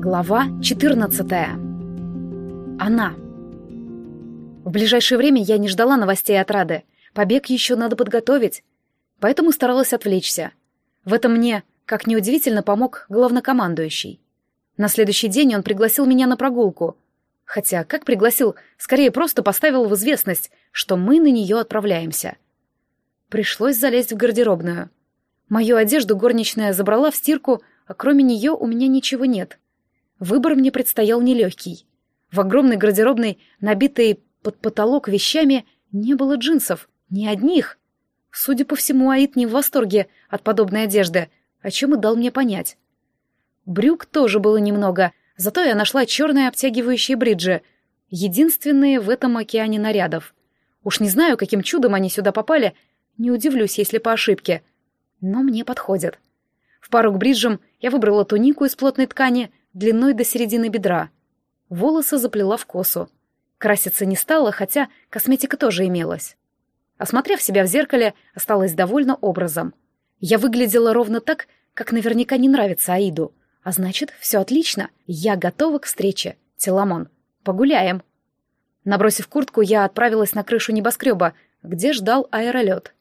Глава 14. Она. В ближайшее время я не ждала новостей от Рады. Побег еще надо подготовить. Поэтому старалась отвлечься. В этом мне, как неудивительно, помог главнокомандующий. На следующий день он пригласил меня на прогулку. Хотя, как пригласил, скорее просто поставил в известность, что мы на нее отправляемся. Пришлось залезть в гардеробную. Мою одежду горничная забрала в стирку, а кроме нее у меня ничего нет. Выбор мне предстоял нелегкий. В огромной гардеробной, набитой под потолок вещами, не было джинсов, ни одних. Судя по всему, Аид не в восторге от подобной одежды, о чем и дал мне понять. Брюк тоже было немного, зато я нашла черные обтягивающие бриджи, единственные в этом океане нарядов. Уж не знаю, каким чудом они сюда попали, не удивлюсь, если по ошибке. Но мне подходят. В пару к бриджам я выбрала тунику из плотной ткани длиной до середины бедра. Волосы заплела в косу. Краситься не стала, хотя косметика тоже имелась. Осмотрев себя в зеркале, осталась довольна образом. Я выглядела ровно так, как наверняка не нравится Аиду. А значит, все отлично. Я готова к встрече. Теламон. Погуляем. Набросив куртку, я отправилась на крышу небоскреба, где ждал аэролет.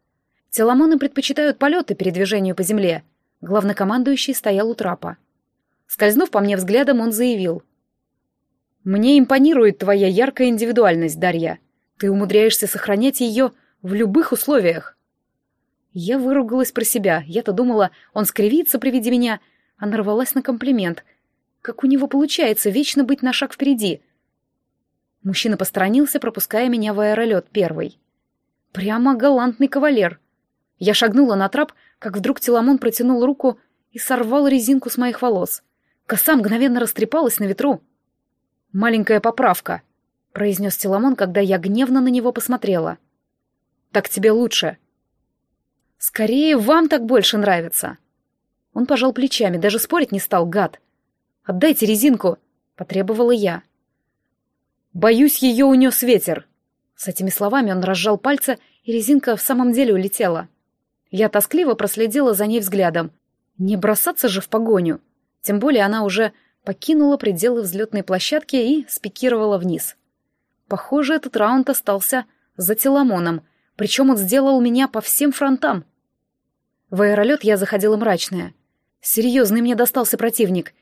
Теламоны предпочитают полеты передвижению по земле. Главнокомандующий стоял у трапа. Скользнув по мне взглядом, он заявил. «Мне импонирует твоя яркая индивидуальность, Дарья. Ты умудряешься сохранять ее в любых условиях». Я выругалась про себя. Я-то думала, он скривится при виде меня, а нарвалась на комплимент. Как у него получается вечно быть на шаг впереди? Мужчина посторонился, пропуская меня в аэролет первый. Прямо галантный кавалер. Я шагнула на трап, как вдруг Теламон протянул руку и сорвал резинку с моих волос. Коса мгновенно растрепалась на ветру. «Маленькая поправка», — произнес Теламон, когда я гневно на него посмотрела. «Так тебе лучше». «Скорее, вам так больше нравится». Он пожал плечами, даже спорить не стал, гад. «Отдайте резинку», — потребовала я. «Боюсь, ее унес ветер». С этими словами он разжал пальцы, и резинка в самом деле улетела. Я тоскливо проследила за ней взглядом. Не бросаться же в погоню. Тем более она уже покинула пределы взлетной площадки и спикировала вниз. Похоже, этот раунд остался за Теламоном, причем он сделал меня по всем фронтам. В аэролет я заходила мрачная. Серьезный мне достался противник.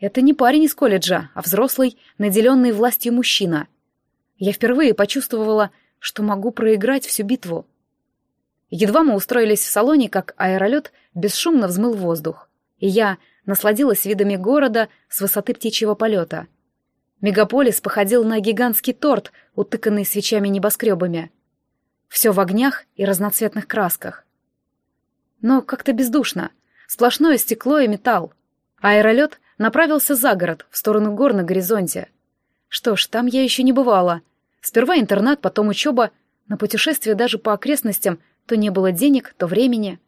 Это не парень из колледжа, а взрослый, наделенный властью мужчина. Я впервые почувствовала, что могу проиграть всю битву. Едва мы устроились в салоне, как аэролет бесшумно взмыл воздух, и я насладилась видами города с высоты птичьего полета. Мегаполис походил на гигантский торт, утыканный свечами-небоскребами. Все в огнях и разноцветных красках. Но как-то бездушно. Сплошное стекло и металл. Аэролет направился за город, в сторону гор на горизонте. Что ж, там я еще не бывала. Сперва интернат, потом учеба. На путешествие даже по окрестностям то не было денег, то времени.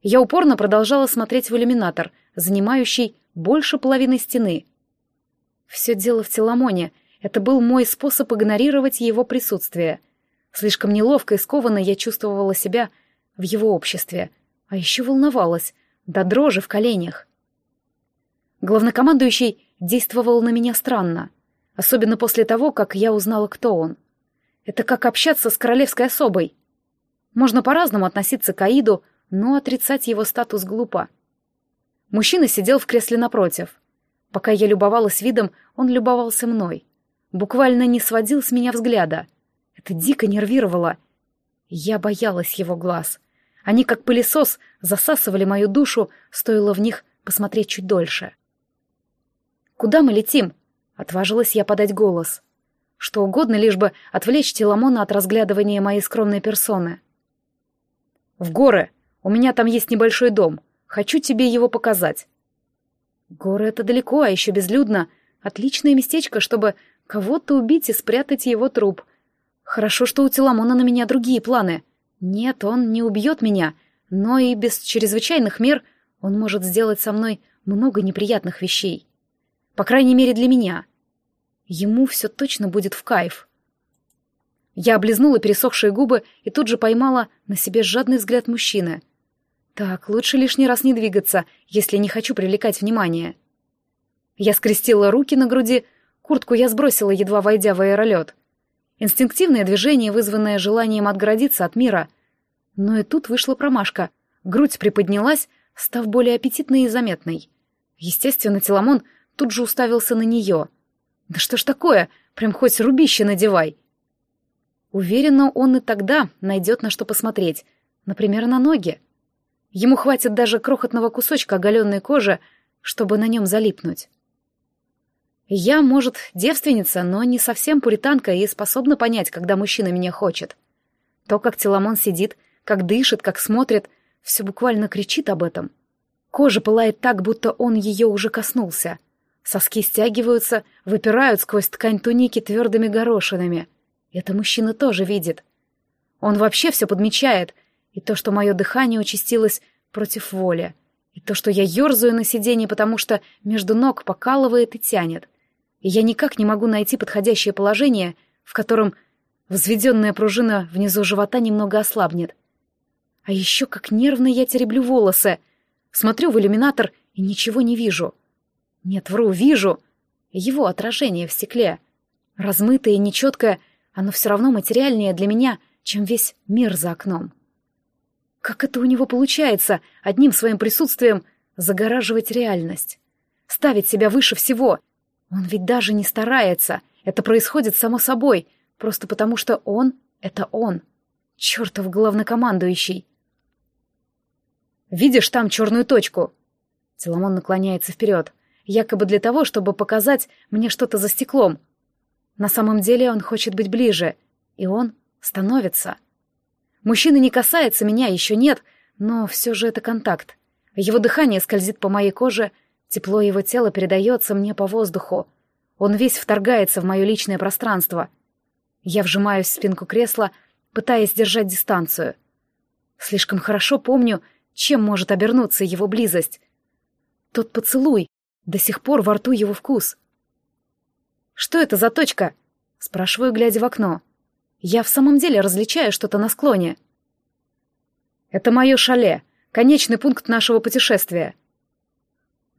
Я упорно продолжала смотреть в иллюминатор, занимающий больше половины стены. Все дело в Теламоне. Это был мой способ игнорировать его присутствие. Слишком неловко и скованно я чувствовала себя в его обществе. А еще волновалась, до дрожи в коленях. Главнокомандующий действовал на меня странно, особенно после того, как я узнала, кто он. Это как общаться с королевской особой. Можно по-разному относиться к Аиду, но отрицать его статус глупо. Мужчина сидел в кресле напротив. Пока я любовалась видом, он любовался мной. Буквально не сводил с меня взгляда. Это дико нервировало. Я боялась его глаз. Они, как пылесос, засасывали мою душу, стоило в них посмотреть чуть дольше. «Куда мы летим?» — отважилась я подать голос. Что угодно, лишь бы отвлечь Теламона от разглядывания моей скромной персоны. «В горы!» У меня там есть небольшой дом. Хочу тебе его показать». Горы — это далеко, а еще безлюдно. Отличное местечко, чтобы кого-то убить и спрятать его труп. Хорошо, что у Теламона на меня другие планы. Нет, он не убьет меня, но и без чрезвычайных мер он может сделать со мной много неприятных вещей. По крайней мере, для меня. Ему все точно будет в кайф. Я облизнула пересохшие губы и тут же поймала на себе жадный взгляд мужчины — так, лучше лишний раз не двигаться, если не хочу привлекать внимание. Я скрестила руки на груди, куртку я сбросила, едва войдя в аэролет. Инстинктивное движение, вызванное желанием отгородиться от мира. Но и тут вышла промашка. Грудь приподнялась, став более аппетитной и заметной. Естественно, Теламон тут же уставился на нее. «Да что ж такое? Прям хоть рубище надевай!» Уверена, он и тогда найдет на что посмотреть. Например, на ноги. Ему хватит даже крохотного кусочка оголенной кожи, чтобы на нем залипнуть. Я, может, девственница, но не совсем пуританка и способна понять, когда мужчина меня хочет. То, как Теламон сидит, как дышит, как смотрит, все буквально кричит об этом. Кожа пылает так, будто он ее уже коснулся. Соски стягиваются, выпирают сквозь ткань туники твердыми горошинами. Это мужчина тоже видит. Он вообще все подмечает, и то, что мое дыхание участилось против воли, и то, что я ерзаю на сиденье, потому что между ног покалывает и тянет. И я никак не могу найти подходящее положение, в котором взведенная пружина внизу живота немного ослабнет. А еще как нервно я тереблю волосы. Смотрю в иллюминатор и ничего не вижу. Нет, вру, вижу. Его отражение в стекле. Размытое и нечеткое — оно все равно материальнее для меня, чем весь мир за окном. Как это у него получается, одним своим присутствием загораживать реальность? Ставить себя выше всего? Он ведь даже не старается. Это происходит само собой, просто потому что он — это он. Чертов главнокомандующий. «Видишь там черную точку?» Теламон наклоняется вперед, якобы для того, чтобы показать мне что-то за стеклом — на самом деле он хочет быть ближе, и он становится. Мужчина не касается меня, еще нет, но все же это контакт. Его дыхание скользит по моей коже, тепло его тела передается мне по воздуху. Он весь вторгается в мое личное пространство. Я вжимаюсь в спинку кресла, пытаясь держать дистанцию. Слишком хорошо помню, чем может обернуться его близость. Тот поцелуй, до сих пор во рту его вкус — «Что это за точка?» — спрашиваю, глядя в окно. «Я в самом деле различаю что-то на склоне». «Это мое шале, конечный пункт нашего путешествия».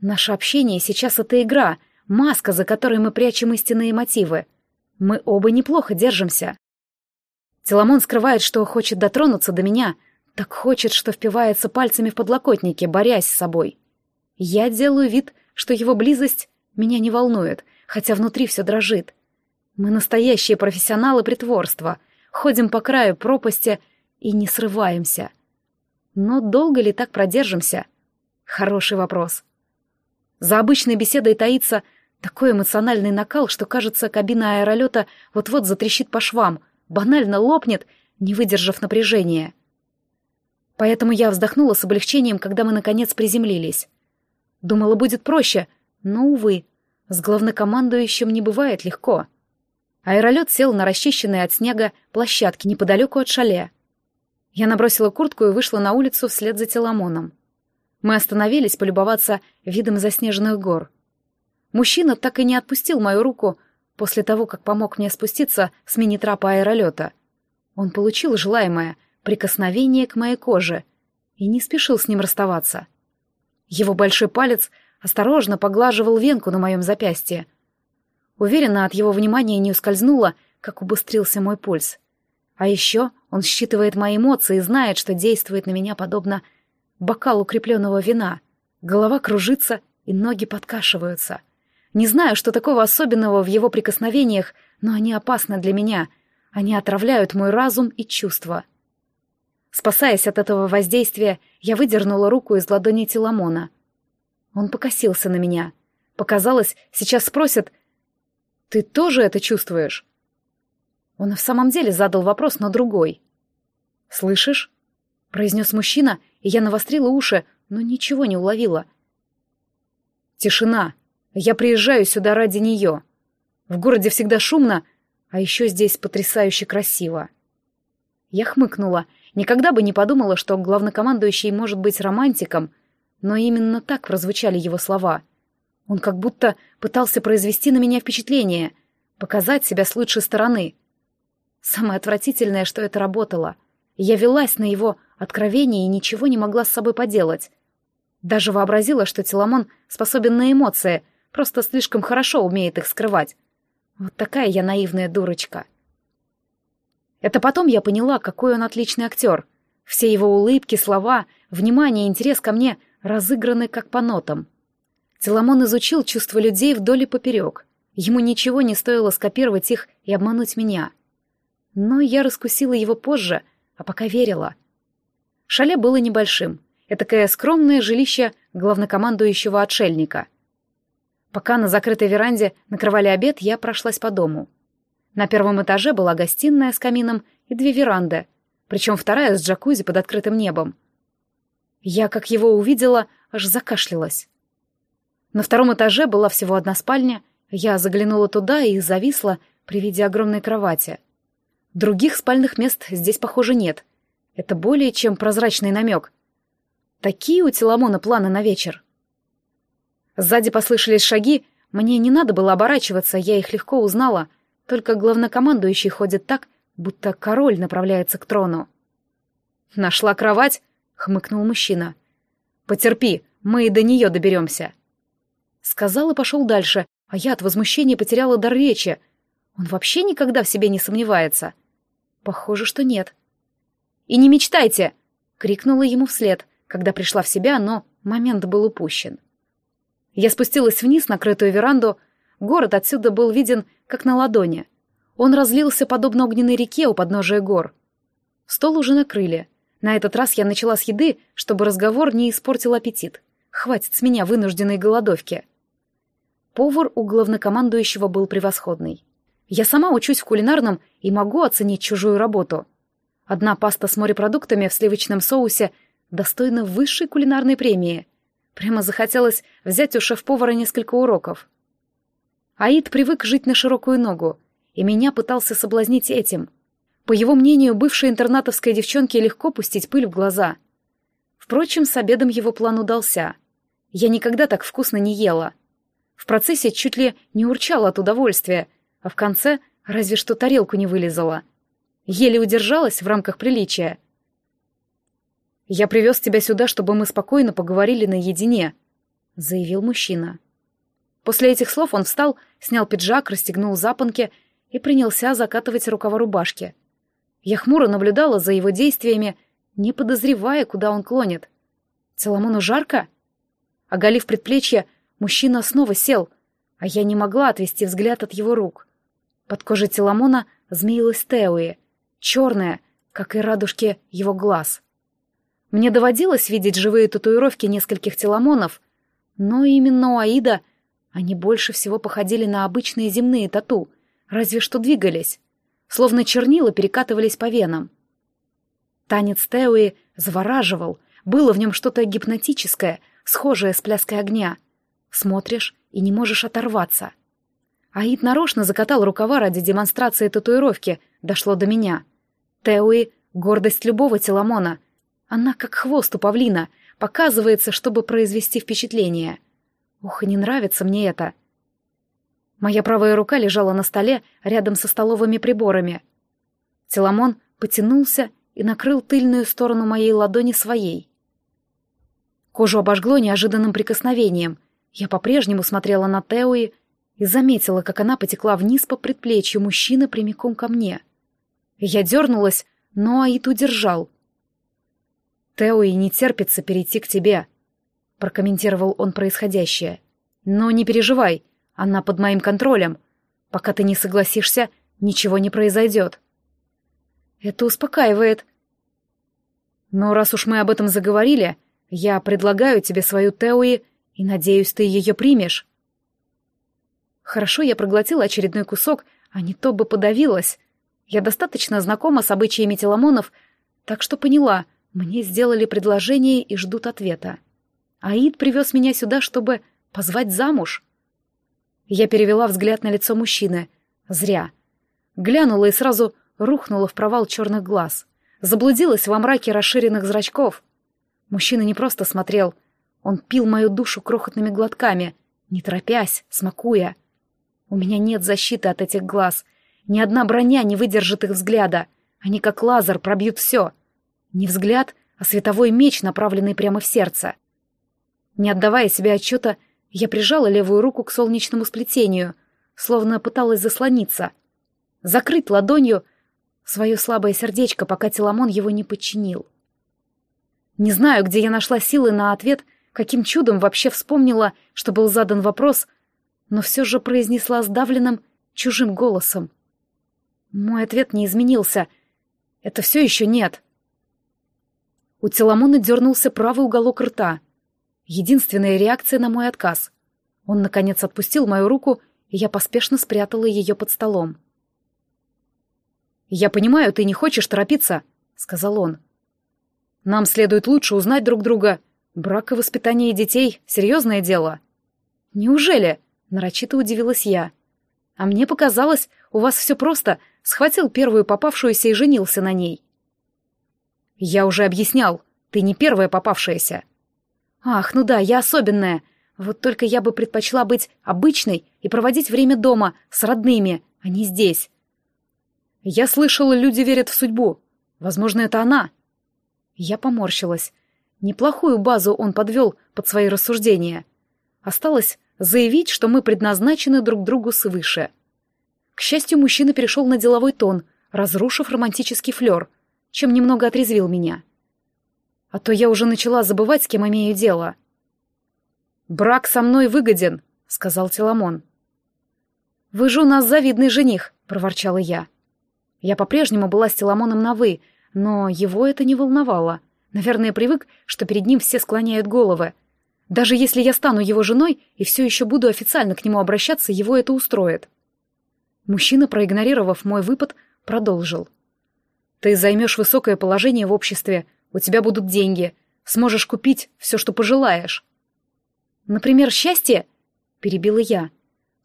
«Наше общение сейчас — это игра, маска, за которой мы прячем истинные мотивы. Мы оба неплохо держимся». Теламон скрывает, что хочет дотронуться до меня, так хочет, что впивается пальцами в подлокотники, борясь с собой. Я делаю вид, что его близость меня не волнует, хотя внутри все дрожит. Мы настоящие профессионалы притворства, ходим по краю пропасти и не срываемся. Но долго ли так продержимся? Хороший вопрос. За обычной беседой таится такой эмоциональный накал, что, кажется, кабина аэролета вот-вот затрещит по швам, банально лопнет, не выдержав напряжения. Поэтому я вздохнула с облегчением, когда мы, наконец, приземлились. Думала, будет проще, но, увы, с главнокомандующим не бывает легко. Аэролет сел на расчищенной от снега площадке неподалеку от шале. Я набросила куртку и вышла на улицу вслед за Теламоном. Мы остановились полюбоваться видом заснеженных гор. Мужчина так и не отпустил мою руку после того, как помог мне спуститься с мини-трапа аэролета. Он получил желаемое прикосновение к моей коже и не спешил с ним расставаться. Его большой палец осторожно поглаживал венку на моем запястье. Уверенно от его внимания не ускользнуло, как убыстрился мой пульс. А еще он считывает мои эмоции и знает, что действует на меня подобно бокалу укрепленного вина. Голова кружится, и ноги подкашиваются. Не знаю, что такого особенного в его прикосновениях, но они опасны для меня. Они отравляют мой разум и чувства. Спасаясь от этого воздействия, я выдернула руку из ладони Теламона — он покосился на меня. Показалось, сейчас спросят, «Ты тоже это чувствуешь?» Он в самом деле задал вопрос на другой. «Слышишь?» — произнес мужчина, и я навострила уши, но ничего не уловила. «Тишина. Я приезжаю сюда ради нее. В городе всегда шумно, а еще здесь потрясающе красиво». Я хмыкнула. Никогда бы не подумала, что главнокомандующий может быть романтиком — но именно так прозвучали его слова. Он как будто пытался произвести на меня впечатление, показать себя с лучшей стороны. Самое отвратительное, что это работало. Я велась на его откровение и ничего не могла с собой поделать. Даже вообразила, что Теламон способен на эмоции, просто слишком хорошо умеет их скрывать. Вот такая я наивная дурочка. Это потом я поняла, какой он отличный актер. Все его улыбки, слова, внимание интерес ко мне разыграны как по нотам. Теламон изучил чувства людей вдоль и поперек. Ему ничего не стоило скопировать их и обмануть меня. Но я раскусила его позже, а пока верила. Шале было небольшим. Этакое скромное жилище главнокомандующего отшельника. Пока на закрытой веранде накрывали обед, я прошлась по дому. На первом этаже была гостиная с камином и две веранды, причем вторая с джакузи под открытым небом. Я, как его увидела, аж закашлялась. На втором этаже была всего одна спальня, я заглянула туда и зависла при виде огромной кровати. Других спальных мест здесь, похоже, нет. Это более чем прозрачный намек. Такие у Теламона планы на вечер. Сзади послышались шаги, мне не надо было оборачиваться, я их легко узнала — только главнокомандующий ходит так, будто король направляется к трону. «Нашла кровать?» — хмыкнул мужчина. «Потерпи, мы и до нее доберемся». Сказал и пошел дальше, а я от возмущения потеряла дар речи. Он вообще никогда в себе не сомневается. Похоже, что нет. «И не мечтайте!» — крикнула ему вслед, когда пришла в себя, но момент был упущен. Я спустилась вниз на крытую веранду, Город отсюда был виден, как на ладони. Он разлился подобно огненной реке у подножия гор. Стол уже накрыли. На этот раз я начала с еды, чтобы разговор не испортил аппетит. Хватит с меня вынужденной голодовки. Повар у главнокомандующего был превосходный. Я сама учусь в кулинарном и могу оценить чужую работу. Одна паста с морепродуктами в сливочном соусе достойна высшей кулинарной премии. Прямо захотелось взять у шеф-повара несколько уроков. Аид привык жить на широкую ногу, и меня пытался соблазнить этим. По его мнению, бывшей интернатовской девчонке легко пустить пыль в глаза. Впрочем, с обедом его план удался. Я никогда так вкусно не ела. В процессе чуть ли не урчала от удовольствия, а в конце разве что тарелку не вылезала. Еле удержалась в рамках приличия. «Я привез тебя сюда, чтобы мы спокойно поговорили наедине», — заявил мужчина. После этих слов он встал, снял пиджак, расстегнул запонки и принялся закатывать рукава рубашки. Я хмуро наблюдала за его действиями, не подозревая, куда он клонит. Целомону жарко? Оголив предплечье, мужчина снова сел, а я не могла отвести взгляд от его рук. Под кожей Теламона змеилась Теуи, черная, как и радужки его глаз. Мне доводилось видеть живые татуировки нескольких Теламонов, но именно у Аида — они больше всего походили на обычные земные тату, разве что двигались, словно чернила перекатывались по венам. Танец Теуи завораживал, было в нем что-то гипнотическое, схожее с пляской огня. Смотришь и не можешь оторваться. Аид нарочно закатал рукава ради демонстрации татуировки, дошло до меня. Теуи — гордость любого Теламона. Она, как хвост у павлина, показывается, чтобы произвести впечатление — и не нравится мне это. Моя правая рука лежала на столе рядом со столовыми приборами. Теламон потянулся и накрыл тыльную сторону моей ладони своей. Кожу обожгло неожиданным прикосновением. Я по-прежнему смотрела на Теуи и заметила, как она потекла вниз по предплечью мужчины прямиком ко мне. Я дернулась, но Аид удержал. «Теуи не терпится перейти к тебе», прокомментировал он происходящее. «Но не переживай, она под моим контролем. Пока ты не согласишься, ничего не произойдет». «Это успокаивает». «Но раз уж мы об этом заговорили, я предлагаю тебе свою Теуи, и надеюсь, ты ее примешь». Хорошо, я проглотила очередной кусок, а не то бы подавилась. Я достаточно знакома с обычаями теламонов, так что поняла, мне сделали предложение и ждут ответа. Аид привез меня сюда, чтобы позвать замуж. Я перевела взгляд на лицо мужчины. Зря. Глянула и сразу рухнула в провал черных глаз. Заблудилась во мраке расширенных зрачков. Мужчина не просто смотрел, он пил мою душу крохотными глотками, не торопясь, смакуя. У меня нет защиты от этих глаз. Ни одна броня не выдержит их взгляда. Они как лазер пробьют все. Не взгляд, а световой меч, направленный прямо в сердце. Не отдавая себе отчета, Я прижала левую руку к солнечному сплетению, словно пыталась заслониться. Закрыть ладонью свое слабое сердечко, пока Теламон его не подчинил. Не знаю, где я нашла силы на ответ, каким чудом вообще вспомнила, что был задан вопрос, но все же произнесла сдавленным, чужим голосом. Мой ответ не изменился. Это все еще нет. У Теламона дернулся правый уголок рта. Единственная реакция на мой отказ. Он, наконец, отпустил мою руку, и я поспешно спрятала ее под столом. «Я понимаю, ты не хочешь торопиться», — сказал он. «Нам следует лучше узнать друг друга. Брак и воспитание детей — серьезное дело». «Неужели?» — нарочито удивилась я. «А мне показалось, у вас все просто. Схватил первую попавшуюся и женился на ней». «Я уже объяснял, ты не первая попавшаяся». «Ах, ну да, я особенная. Вот только я бы предпочла быть обычной и проводить время дома, с родными, а не здесь. Я слышала, люди верят в судьбу. Возможно, это она. Я поморщилась. Неплохую базу он подвел под свои рассуждения. Осталось заявить, что мы предназначены друг другу свыше. К счастью, мужчина перешел на деловой тон, разрушив романтический флер, чем немного отрезвил меня. А то я уже начала забывать, с кем имею дело. «Брак со мной выгоден», — сказал Теламон. «Вы нас завидный жених», — проворчала я. Я по-прежнему была с Теламоном на «вы», но его это не волновало. Наверное, привык, что перед ним все склоняют головы. Даже если я стану его женой и все еще буду официально к нему обращаться, его это устроит. Мужчина, проигнорировав мой выпад, продолжил. «Ты займешь высокое положение в обществе, у тебя будут деньги, сможешь купить все, что пожелаешь». «Например, счастье?» — перебила я.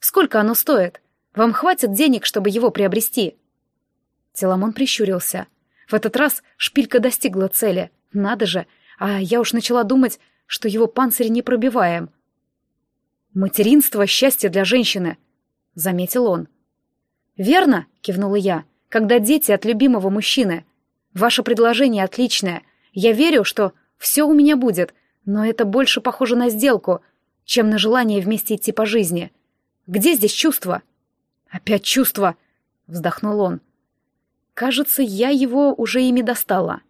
«Сколько оно стоит? Вам хватит денег, чтобы его приобрести?» Теламон прищурился. В этот раз шпилька достигла цели. Надо же, а я уж начала думать, что его панцирь не пробиваем. «Материнство — счастье для женщины», — заметил он. «Верно», — кивнула я, — «когда дети от любимого мужчины. Ваше предложение отличное. Я верю, что все у меня будет, но это больше похоже на сделку, чем на желание вместе идти по жизни. Где здесь чувство?» «Опять чувство», — вздохнул он. Кажется, я его уже ими достала.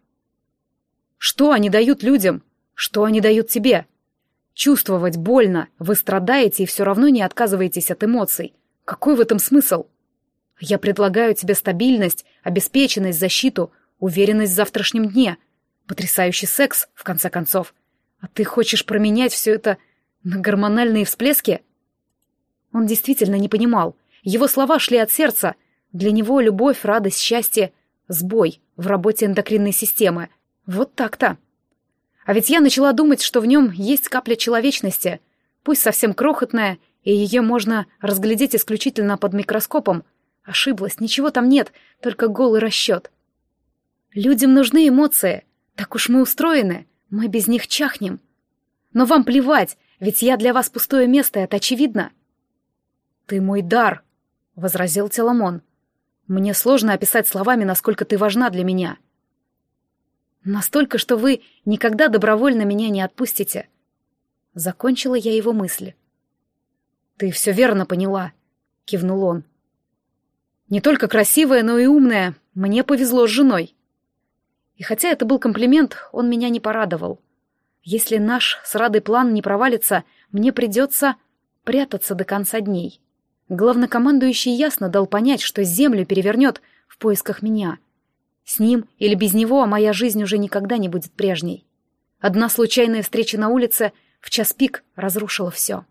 Что они дают людям? Что они дают тебе? Чувствовать больно, вы страдаете и все равно не отказываетесь от эмоций. Какой в этом смысл? Я предлагаю тебе стабильность, обеспеченность, защиту, уверенность в завтрашнем дне. Потрясающий секс, в конце концов. А ты хочешь променять все это на гормональные всплески? Он действительно не понимал. Его слова шли от сердца — для него любовь, радость, счастье — сбой в работе эндокринной системы. Вот так-то. А ведь я начала думать, что в нем есть капля человечности, пусть совсем крохотная, и ее можно разглядеть исключительно под микроскопом. Ошиблась, ничего там нет, только голый расчет. Людям нужны эмоции. Так уж мы устроены, мы без них чахнем. Но вам плевать, ведь я для вас пустое место, это очевидно. «Ты мой дар», — возразил Теламон. Мне сложно описать словами, насколько ты важна для меня. Настолько, что вы никогда добровольно меня не отпустите. Закончила я его мысли. Ты все верно поняла, кивнул он. Не только красивая, но и умная. Мне повезло с женой. И хотя это был комплимент, он меня не порадовал. Если наш с Радой план не провалится, мне придется прятаться до конца дней. Главнокомандующий ясно дал понять, что землю перевернет в поисках меня. С ним или без него моя жизнь уже никогда не будет прежней. Одна случайная встреча на улице в час пик разрушила все.